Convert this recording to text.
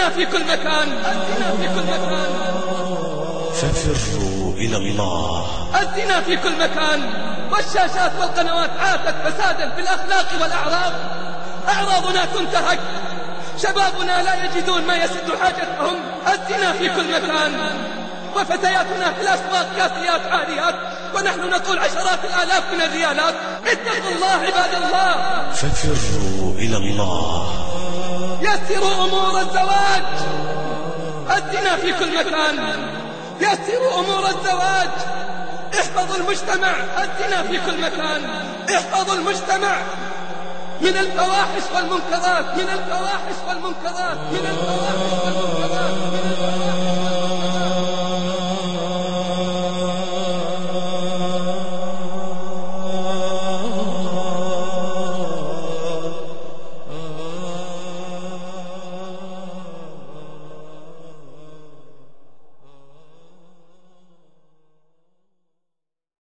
الزنا في كل مكان. الزنا في كل مكان. ففروا إلى الله. الزنا في كل مكان. والشاشات والقنوات عاتت فسادا في الأخلاق والأعراض. أعراضنا تنتهك. شبابنا لا يجدون ما يسد حاجتهم. الزنا في كل مكان. وفتياتنا في الأسواق كاسيات عاريات ونحن نقول عشرات الآلاف من الريالات. اتقوا الله عباد الله. ففروا إلى الله. يسروا أمور الزواج. الزنا في كل مكان. يسروا أمور الزواج. احفظوا المجتمع. الزنا في كل مكان. احفظوا المجتمع. من الفواحش والمنكرات من الفواحش والمنكرات من الفواحش والمنكرات من الفواحش